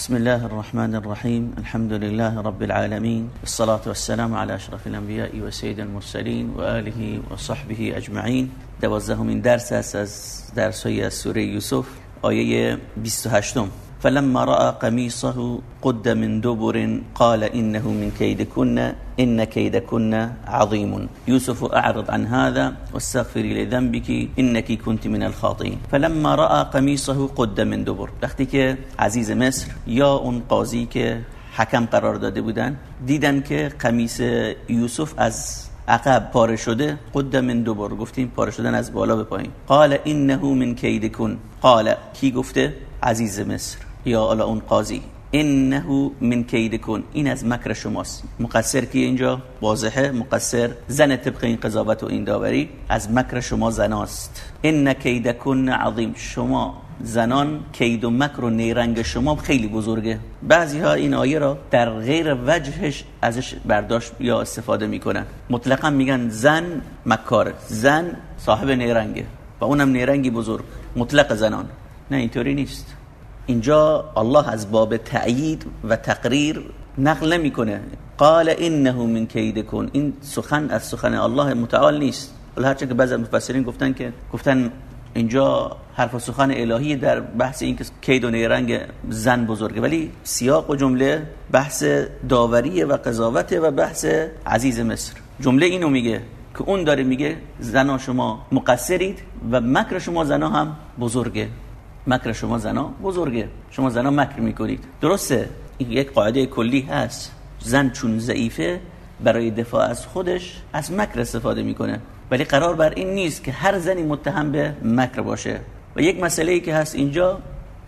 بسم الله الرحمن الرحيم الحمد لله رب العالمين الصلاة والسلام على أشرف الأنبياء وسيد المرسلين وآله وصحبه أجمعين دوازدهمین درس است از درس های از سوره یوسف آیه 28 فلما رأى قميصه قد من دبر قال إنه من كيدكن إن كيدكن عظيم. يوسف أعرض عن هذا واستغفري لذنبك إنك كنت من الخاطئين. فلما رأى قميصه قد من دبر. وقتی که عزیز مصر یا اون قاضی که قرار داده بودن دیدن که قمیص یوسف از عقب پاره شده قد من دوبار گفتیم پاره شدن از بالا به پایین. قال انه من کیدکن قال کی گفته؟ عزیز مصر. یا الا اون قاضی. انه من کیدکن این از مکر شماست. مقصر کی اینجا؟ واضحه. مقصر زن طبق این قضاوت و این داوری از مکر شما زناست. ان کیدکن عظیم. شما زنان کید و مکر و نیرنگ شما خیلی بزرگه. بعضی ها این آیه را در غیر وجهش ازش برداشت یا استفاده می‌کنن. مطلقا میگن زن مکار. زن صاحب نیرنگه. و اونم نیرنگی بزرگ. مطلق زنان. نه اینطوری نیست. اینجا الله از باب تأیید و تقریر نقل نمی‌کنه. قال انه من کیدکن این سخن از سخن الله متعال نیست. هرچند که بعضی مفسرین گفتن که گفتن اینجا حرف و سخن الهی در بحث این که کید و نیرنگ زن بزرگه. ولی سیاق و جمله بحث داوری و قضاوت و بحث عزیز مصر. جمله اینو میگه که اون داره میگه زنا شما مقصرید و مکر شما زنا هم بزرگه. مکر شما زنا بزرگه. شما زنا مکر می‌کنید. درسته؟ این یک قاعده کلی هست. زن چون ضعیفه برای دفاع از خودش از مکر استفاده می‌کنه. ولی قرار بر این نیست که هر زنی متهم به مکر باشه. و یک مسئله ای که هست اینجا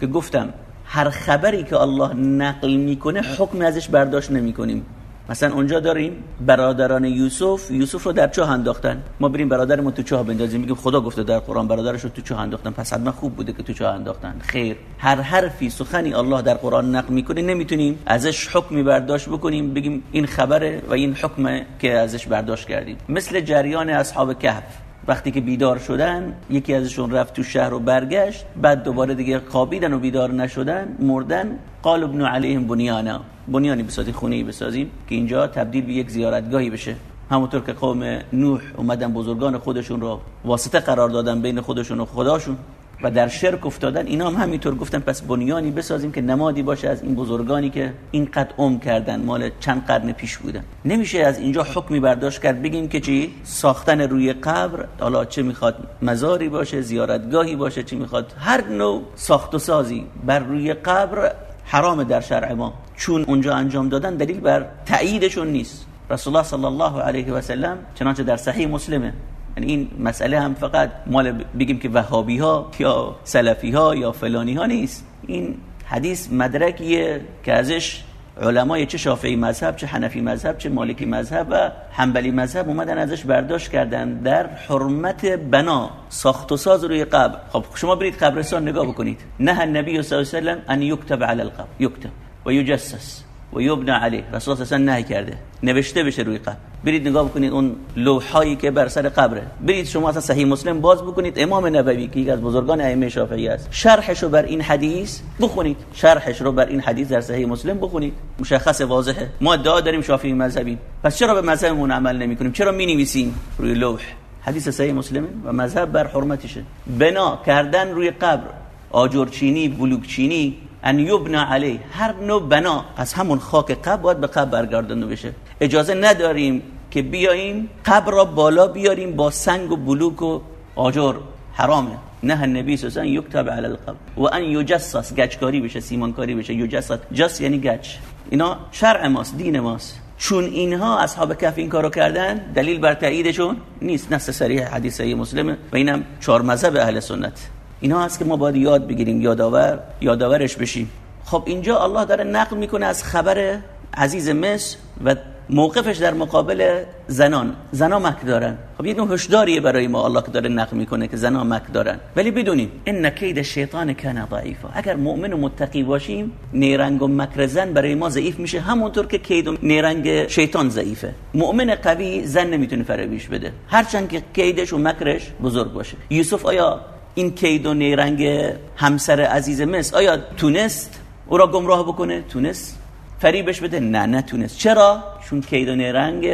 که گفتم هر خبری که الله نقل می‌کنه حکم ازش برداشت نمی‌کنیم. مثلا اونجا داریم برادران یوسف یوسف رو در چاه انداختن. ما بریم برادرمون تو چاه بندازیم میگیم خدا گفته در قرآن برادرش رو تو چاه انداختن. پس حتما خوب بوده که تو چاه انداختن. خیر. هر حرفی سخنی الله در قرآن نقل می‌کنه نمی‌تونیم ازش حکمی برداشت بکنیم بگیم این خبره و این حکمه که ازش برداشت کردیم. مثل جریان اصحاب کهف. وقتی که بیدار شدن یکی ازشون رفت تو شهر و برگشت بعد دوباره دیگه خوابیدن و بیدار نشدن مردن. قال ابن علیهم بنیانا. بنیانی بسازیم خونه بسازیم که اینجا تبدیل به یک زیارتگاهی بشه. همونطور که قوم نوح اومدن بزرگان خودشون رو واسطه قرار دادن بین خودشون و خداشون. و در شرک افتادن اینا هم همینطور گفتن پس بنیانی بسازیم که نمادی باشه از این بزرگانی که اینقدر عمر کردن مال چند قرن پیش بودن. نمیشه از اینجا حکمی برداشت کرد بگیم که چی؟ ساختن روی قبر حالا چه می‌خواد مزاری باشه زیارتگاهی باشه چی می‌خواد هر نوع ساخت و سازی بر روی قبر حرام در شرع ما. چون اونجا انجام دادن دلیل بر تاییدشون نیست. رسول الله صلی الله علیه و سلم چنانچه در صحیح مسلمه. یعنی این مسئله هم فقط مال بگیم که وهابی ها یا سلفی ها یا فلانی ها نیست. این حدیث مدرکیه که ازش علمای چه شافعی مذهب چه حنفی مذهب چه مالکی مذهب و حنبلی مذهب اومدن ازش برداشت کردن در حرمت بنا ساخت و ساز روی قبر. خب شما برید قبرستان نگاه بکنید. نه النبی صلی الله علیه و سلم ان یكتب علی القبر. یكتب و یجسس. و یبنا علیه رسول الله نهی کرده. نوشته بشه روی قبر برید نگاه بکنید اون لوحایی که بر سر قبره. برید شما اصلا صحیح مسلم باز بکنید. امام نبوی که یکی از بزرگان ائمه شافعی است شرحش رو بر این حدیث بخونید. شرحش رو بر این حدیث در صحیح مسلم بخونید. مشخص واضحه. ما ادعا داریم شافعی مذهبی. پس چرا به مذهبمون عمل نمی‌کنیم؟ چرا می نویسیم روی لوح؟ حدیث صحیح مسلم و مذهب بر حرمتشه. بنا کردن روی قبر. آجرچینی بلوکچینی ان یبنا علی هر نوع بنا از همون خاک قبر باید به قبر برگردانده بشه. اجازه نداریم که بیاییم قبر را بالا بیاریم با سنگ و بلوک و آجر. حرامه. نه النبی صلی الله یکتب علی القبر. و ان یجسس گچکاری بشه سیمانکاری بشه. یجسس جس یعنی گچ. اینا شرع ماست دین ماست. چون اینها اصحاب کف این کارو کردن دلیل بر تاییدشون نیست. نص صریح حدیث مسلمه. و اینم چهار مذهب اهل سنت. اینا هست که ما باید یاد بگیریم یادآور یادآورش بشیم. خب اینجا الله داره نقل می‌کنه از خبر عزیز مصر و موقفش در مقابل زنان. زنا مک دارن. خب یه نوع هشداریه برای ما الله که داره نقل می‌کنه که زنا مک دارن. ولی بدونیم ان کید شیطان کان ضعیفا. اگر مؤمن و متقی باشیم نیرنگ و مکر زن برای ما ضعیف میشه همونطور که کید و نیرنگ شیطان ضعیفه. مؤمن قوی زن نمی‌تونه فرویش بده. هرچند که کیدش و مکرش بزرگ باشه. یوسف آیا این کید و نیرنگ همسر عزیز مصر. آیا تونست او را گمراه بکنه؟ تونست. فریبش بده؟ نه نتونست. چرا؟ چون کیدان رنگ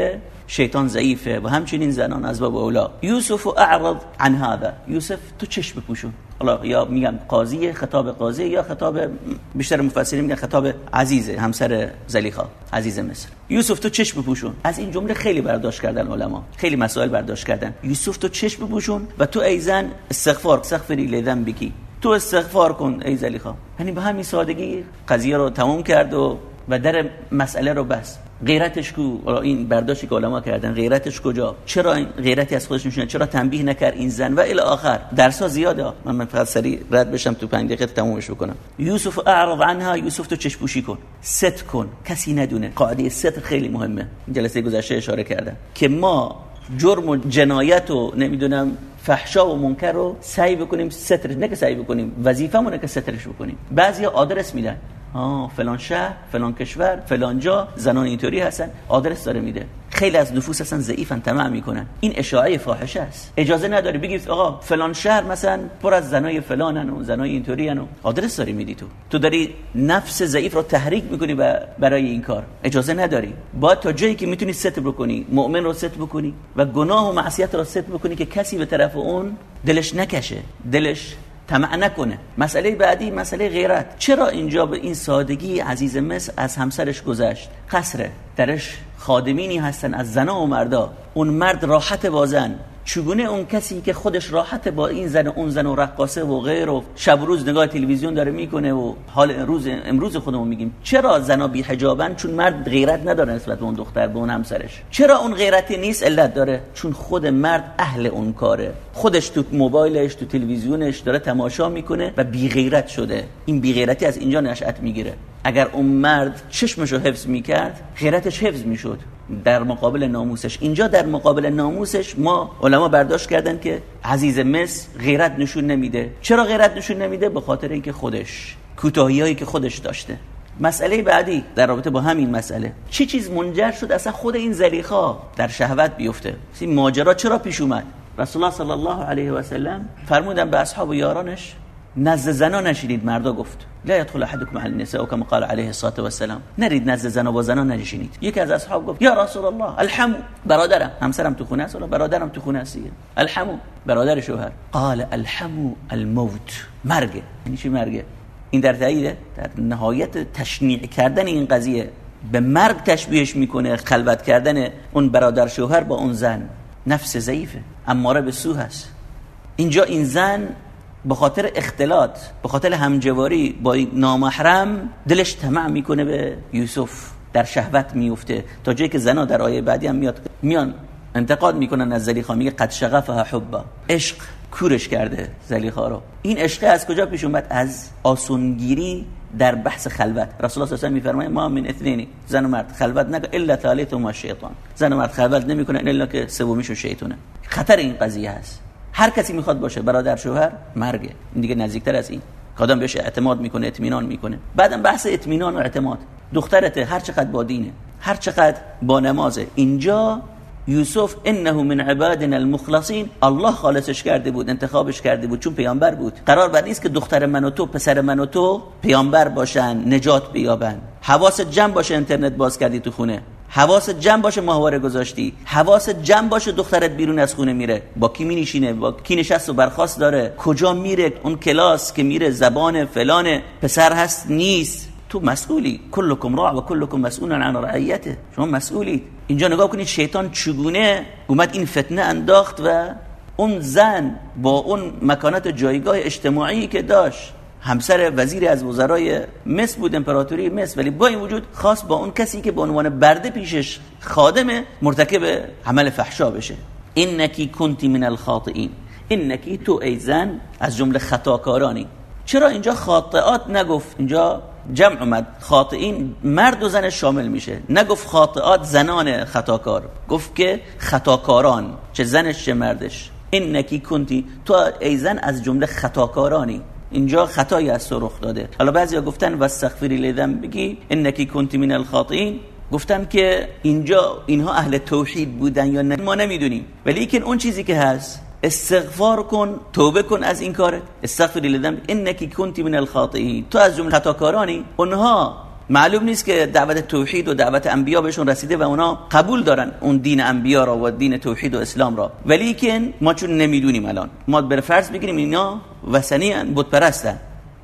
شیطان ضعیفه و همچنین زنان از باب اولا. یوسف اعرض عن هذا. یوسف تو چشم بپوشون حالا یا میگم قاضی خطاب قاضی یا خطاب بیشتر مفسرین میگن خطاب عزیز همسر زلیخا عزیز مصر. یوسف تو چشم بپوشون از این جمله خیلی برداشت کردن علما. خیلی مسائل برداشت کردن. یوسف تو چشم بپوشون و تو ای زن استغفار استغفری لذنب بکی تو استغفار کن ای زلیخا. یعنی به همین سادگی قضیه رو تموم کرد و و در مسئله رو بس غیرتش کو این برداشتی که علما کردن غیرتش کجا؟ چرا این غیرتی از خودش میشونه چرا تنبیه نکرد این زن؟ و الی آخر. درسا زیاده. من من فقط سری رد بشم تو 5 دقیقه تمومش بکنم. یوسف اعرض عنها. یوسف تو چشپوشی کن. ست کن. کسی ندونه. قاعده ست خیلی مهمه. جلسه گذشته اشاره کردم که ما جرم و جنایت و نمی‌دونم فحشا و منکر رو سعی بکنیم سترش نه که سعی بکنیم وظیفمونه که سترش بکنیم. بعضی آدرس میدن. آه فلان شهر فلان کشور فلان جا زنان اینطوری هستن. آدرس داره میده. خیلی از نفوس هستن ضعیفن طمع می‌کنن. این اشاعه فاحشه است. اجازه نداری بگید آقا فلان شهر مثلا پر از زنای فلانن و زنای اینطوری و آدرس داری میدی تو. تو داری نفس ضعیف رو تحریک می‌کنی برای این کار. اجازه نداری. با تا جایی که می‌تونی ستر بکنی مؤمن رو ستر بکنی و گناه و معصیت رو ستر بکنی که کسی به طرف اون دلش نکشه. دلش طمع نکنه مسئله بعدی مسئله غیرت. چرا اینجا به این سادگی عزیز مصر از همسرش گذشت؟ قصره درش خادمینی هستن از زنا و مردا. اون مرد راحت بازن. چگونه اون کسی که خودش راحت با این زن اون زن و رقاصه و غیر و شب روز نگاه تلویزیون داره می‌کنه و حال روز امروز خودمون میگیم چرا زنا بی حجابن چون مرد غیرت نداره نسبت به اون دختر به اون همسرش. چرا اون غیرتی نیست؟ علت داره. چون خود مرد اهل اون کاره. خودش تو موبایلش تو تلویزیونش داره تماشا می‌کنه و بی غیرت شده. این بی غیرتی از اینجا نشأت می‌گیره. اگر اون مرد چشمشو حفظ می‌کرد غیرتش حفظ می‌شد. در مقابل ناموسش. اینجا در مقابل ناموسش ما علما برداشت کردن که عزیز مصر غیرت نشون نمیده. چرا غیرت نشون نمیده؟ به خاطر اینکه خودش کوتاهیایی که خودش داشته. مسئله بعدی در رابطه با همین مسئله. چه چیز منجر شد اصلا خود این زلیخا در شهوت بیفته؟ این ماجرا چرا پیش اومد؟ رسول الله صلی الله علیه و سلم فرمودن به اصحاب و یارانش نزد زنا نشینید. مردا گفت. لا يدخل احدكم على النساء كما قال عليه الصلاه والسلام. نرید نزد زنا با زنا نشینید یکی از اصحاب گفت یا رسول الله الحمو. برادرم. همسرم تو خونه است برادرم تو خونه است الحمو. برادر شوهر. قال الحمو الموت. مرگ. یعنی چی مرگ؟ این در تایید در نهایت تشنیع کردن این قضیه. به مرگ تشبیهش می‌کنه خلوت کردن اون برادر شوهر با اون زن. نفس ضعیفه. اماره به سو هست اینجا این زن به خاطر اختلاط به خاطر همجواری با نامحرم دلش طمع می‌کنه به یوسف. در شهوت میفته تا جایی که زنا در آیه بعدی هم میاد. میان انتقاد می‌کنن از زلیخا. میگه قد شغفها حبا. عشق کورش کرده زلیخا رو. این عشق از کجا پیش اومد؟ از آسونگیری در بحث خلوت. رسول الله صلی الله علیه و آله ما من اثنینی زن و مرد خلوت نکنه الا ثالثهما شیطان. زن و مرد خلوت نمی‌کنه الا که سومیشون شیطونه. خطر این قضیه هست. هر کسی می‌خواد باشه. برادر شوهر مرگه. این دیگه نزدیکتر از این. آدم بهش اعتماد می‌کنه اطمینان می‌کنه. بعدم بحث اطمینان و اعتماد. دخترت هر چقدر با دینه هر چقدر با نمازه. اینجا یوسف انه من عبادنا المخلصین الله خالصش کرده بود انتخابش کرده بود چون پیامبر بود. قرار بر نیست که دختر من و تو پسر من و تو پیامبر باشن نجات بیابن. حواس جمع باشه اینترنت باز کردی تو خونه. حواس جمع باشه ماهواره گذاشتی. حواس جمع باشه دخترت بیرون از خونه میره. با کی مینشینه؟ با کی نشست و برخواست داره؟ کجا میره؟ اون کلاس که میره زبان فلان پسر هست نیست. تو مسئولی. کلکم راع و کلکم مسئول عن رعیته. شما مسئولید. اینجا نگاه کنید شیطان چگونه اومد این فتنه انداخت و اون زن با اون مکانت جایگاه اجتماعی که داشت همسر وزیر از وزرای مصر بود امپراتوری مصر. ولی با این وجود خاص با اون کسی که به عنوان برده پیشش خادمه مرتکب عمل فحشا بشه. اینکی کنتی من الخاطئین. اینکی تو ای زن. از جمله خطاکارانی. چرا اینجا خاطئات نگفت؟ اینجا جمع اومد. خاطئین مرد و زن شامل میشه. نگفت خاطئات زنان خطاکار. گفت که خطاکاران چه زنش چه مردش. اینکی کنتی تو ای زن. از جمله خطاکارانی. اینجا خطایی از رخ داده. حالا بعضیا گفتن واستغفری لذم بگی انکی کنتی من الخاطئین. گفتن که اینجا اینها اهل توحید بودن یا نه ما نمی‌دونیم. ولی که اون چیزی که هست استغفار کن توبه کن از این کارت استغفر لذنب. انکی کنتی من الخاطئین. تو از جمله خطاکارانی اونها معلوم نیست که دعوت توحید و دعوت انبیا بهشون رسیده و اونا قبول دارن اون دین انبیا را و دین توحید و اسلام را. ولی که ما چون نمی‌دونیم الان ما بر فرض بگیریم اینا وثنی بت پرستن.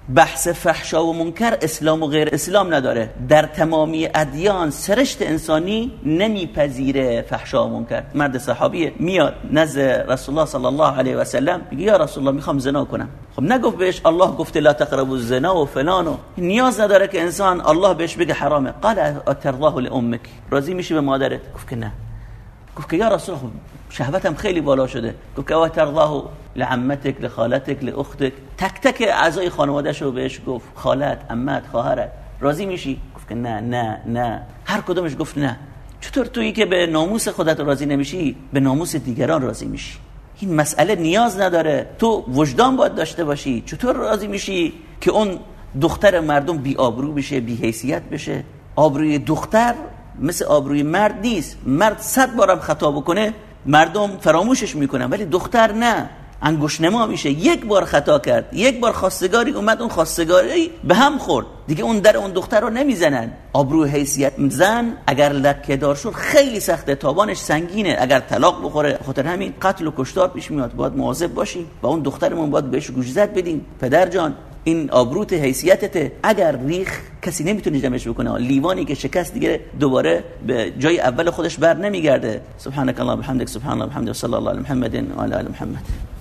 بحث فحشا و منکر اسلام و غیر اسلام نداره. در تمامی ادیان سرشت انسانی نمیپذیره فحشا و منکر. مرد صحابیه میاد نزد رسول الله صلی الله علیه و سلم میگه یا رسول الله می‌خوام زنا کنم. خب نگفت بهش الله گفته لا تقربوا الزنا و فلان نیاز نداره که انسان الله بهش بگه حرامه. قال اترضاه لامك راضی میشی به مادرت؟ گفت که نه. گفت که یا رسول الله شهوتم خیلی بالا شده. گفت که ترضاه لعمتک لخالتک لاختک تک تک اعضای خانوادهش رو بهش گفت. خالت عمت خواهرت. راضی میشی؟ گفت که نه نه نه. هر کدومش گفت نه. چطور تویی که به ناموس خودت راضی نمیشی به ناموس دیگران راضی میشی؟ این مسئله نیاز نداره. تو وجدان باید داشته باشی. چطور راضی میشی که اون دختر مردم بی آبرو بشه بی حیثیت بشه؟ آبروی دختر مثل آبروی مرد نیست. مرد صد بارم خطا بکنه مردم فراموشش می‌کنن ولی دختر نه. انگوش نما میشه. یک بار خطا کرد. یک بار خواستگاری اومد اون خواستگاری به هم خورد. دیگه اون در اون دختر رو نمی‌زنن. آبرو حیثیت زن اگر لکه دار شد خیلی سخته. تابانش سنگینه. اگر طلاق بخوره خاطر همین قتل و کشتار پیش میاد. باید مواظب باشیم و اون دخترمون باید بهش گوش زد بدیم پدر جان این آبروت حیثیتته. اگر ریخ کسی نمی‌تونه جمعش بکنه. لیوانی که شکست دیگه دوباره به جای اول خودش بر نمیگرده. سبحانك الله بحمدك سبحان الله بحمده صلی الله علی محمد و علی محمد.